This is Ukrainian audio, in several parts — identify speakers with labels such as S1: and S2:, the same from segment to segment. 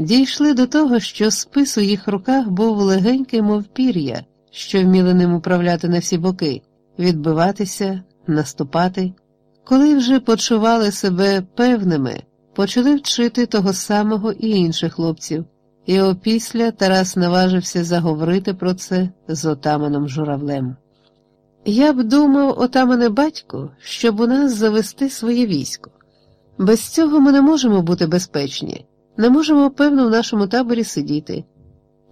S1: Дійшли до того, що спис у їх руках був легенький, мов пір'я, що вміли ним управляти на всі боки, відбиватися, наступати. Коли вже почували себе певними, почали вчити того самого і інших хлопців, і опісля Тарас наважився заговорити про це з отаманом журавлем. Я б думав, отамане батько, щоб у нас завести своє військо. Без цього ми не можемо бути безпечні, не можемо, певно, в нашому таборі сидіти.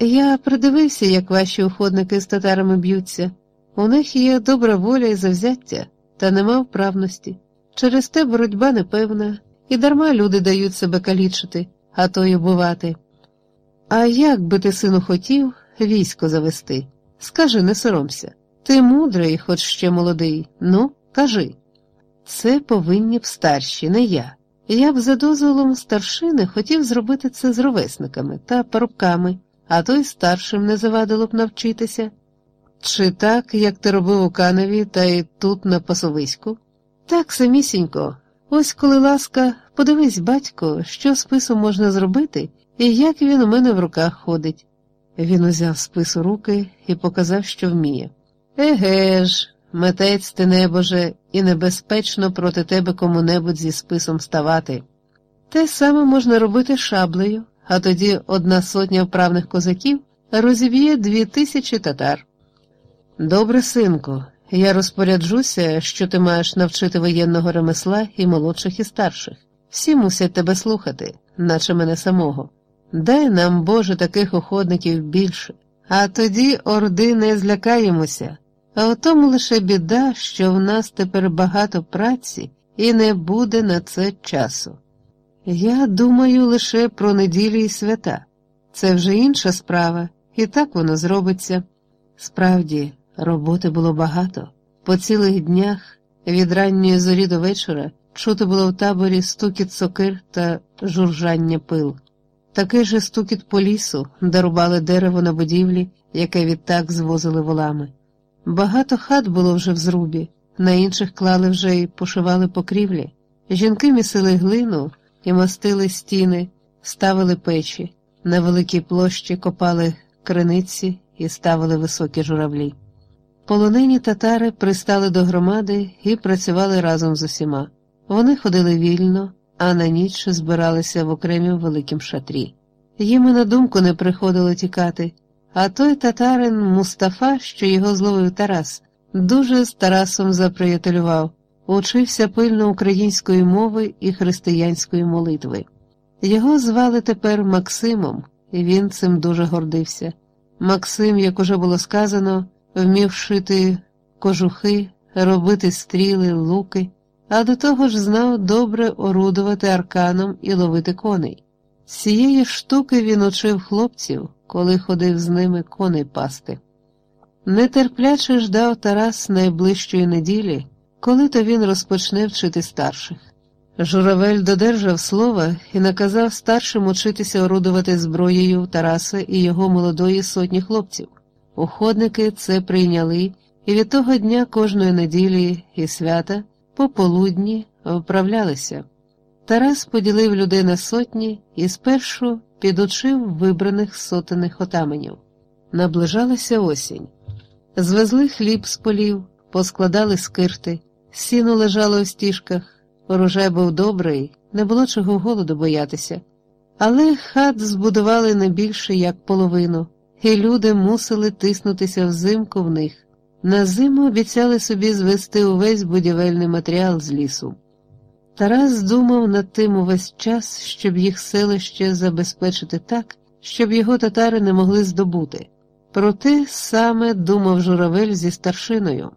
S1: Я придивився, як ваші уходники з татарами б'ються. У них є добра воля і завзяття, та нема вправності. Через те боротьба непевна, і дарма люди дають себе калічити, а то й убивати. А як би ти, сину, хотів військо завести? Скажи, не соромся. Ти мудрий, хоч ще молодий. Ну, кажи. Це повинні б старші, не я. Я б за дозволом старшини хотів зробити це з ровесниками та парубками, а то й старшим не завадило б навчитися. Чи так, як ти робив у Каневі та й тут на пасовиську? Так, самісінько, ось коли ласка, подивись, батько, що списом можна зробити і як він у мене в руках ходить. Він узяв спис у руки і показав, що вміє. Еге ж, метець ти небоже, і небезпечно проти тебе кому-небудь зі списом ставати. Те саме можна робити шаблею, а тоді одна сотня вправних козаків розіб'є дві тисячі татар. Добре, синку, я розпоряджуся, що ти маєш навчити воєнного ремесла і молодших і старших. Всі мусять тебе слухати, наче мене самого. Дай нам, Боже, таких охотників більше, а тоді орди не злякаємося. А у тому лише біда, що в нас тепер багато праці і не буде на це часу. Я думаю лише про неділі і свята. Це вже інша справа, і так воно зробиться. Справді, роботи було багато. По цілих днях, від ранньої зорі до вечора, чути було в таборі стукіт сокир та журжання пил. Такий же стукіт по лісу, де рубали дерево на будівлі, яке відтак звозили волами. Багато хат було вже в зрубі, на інших клали вже й пошивали покрівлі. Жінки місили глину і мастили стіни, ставили печі, на великій площі копали криниці і ставили високі журавлі. Полонені татари пристали до громади і працювали разом з усіма. Вони ходили вільно, а на ніч збиралися в окремім великім шатрі. Їм і на думку не приходило тікати. А той татарин Мустафа, що його зловив Тарас, дуже з Тарасом заприятелював, учився пильно української мови і християнської молитви. Його звали тепер Максимом, і він цим дуже гордився. Максим, як уже було сказано, вмів шити кожухи, робити стріли, луки, а до того ж знав добре орудувати арканом і ловити коней. Цієї штуки він учив хлопців коли ходив з ними коней пасти. Нетерпляче ждав Тарас найближчої неділі, коли то він розпочне вчити старших. Журавель додержав слова і наказав старшим учитися орудувати зброєю Тараса і його молодої сотні хлопців. Уходники це прийняли, і від того дня кожної неділі і свята пополудні вправлялися. Тарас поділив людей на сотні і спершу підучив вибраних сотених отаменів. Наближалася осінь. Звезли хліб з полів, поскладали скирти, сіно лежало у стіжках, урожай був добрий, не було чого голоду боятися, але хат збудували не більше, як половину, і люди мусили тиснутися взимку в них. На зиму обіцяли собі звести увесь будівельний матеріал з лісу. Тарас думав над тим увесь час, щоб їх селище забезпечити так, щоб його татари не могли здобути. Проте саме думав журавель зі старшиною.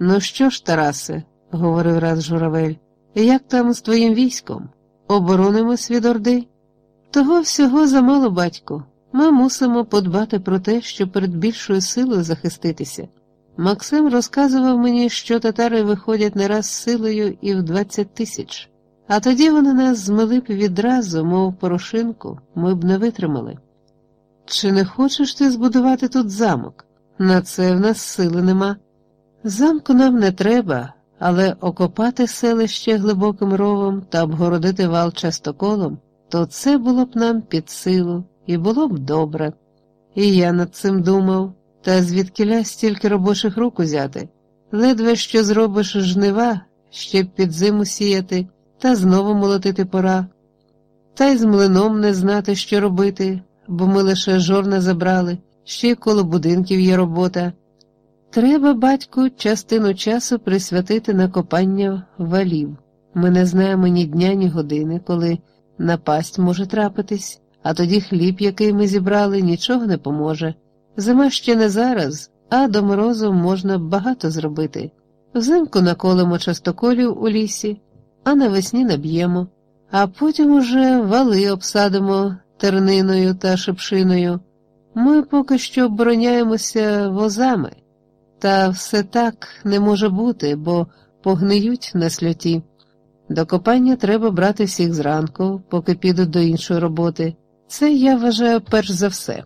S1: Ну що ж, Тарасе, говорив раз журавель, як там з твоїм військом? Оборонимось від Орди? Того всього замало, батько. Ми мусимо подбати про те, щоб перед більшою силою захиститися. Максим розказував мені, що татари виходять не раз силою і в двадцять тисяч, а тоді вони нас змили б відразу, мов порошинку, ми б не витримали. Чи не хочеш ти збудувати тут замок? На це в нас сили нема. Замку нам не треба, але окопати селище глибоким ровом та обгородити вал частоколом то це було б нам під силу і було б добре. І я над цим думав, та звідкиля стільки робочих рук узяти. Ледве що зробиш жнива, ще під зиму сіяти, та знову молотити пора. Та й з млином не знати, що робити, бо ми лише жорна забрали, ще й коло будинків є робота. Треба, батьку, частину часу присвятити на копання валів. Ми не знаємо ні дня, ні години, коли напасть може трапитись, а тоді хліб, який ми зібрали, нічого не поможе. Зима ще не зараз, а до морозу можна багато зробити. Взимку наколимо частоколів у лісі, а навесні наб'ємо, а потім уже вали обсадимо терниною та шипшиною. Ми поки що обороняємося возами. Та все так не може бути, бо погниють на сльоті. До копання треба брати всіх зранку, поки підуть до іншої роботи. Це я вважаю перш за все.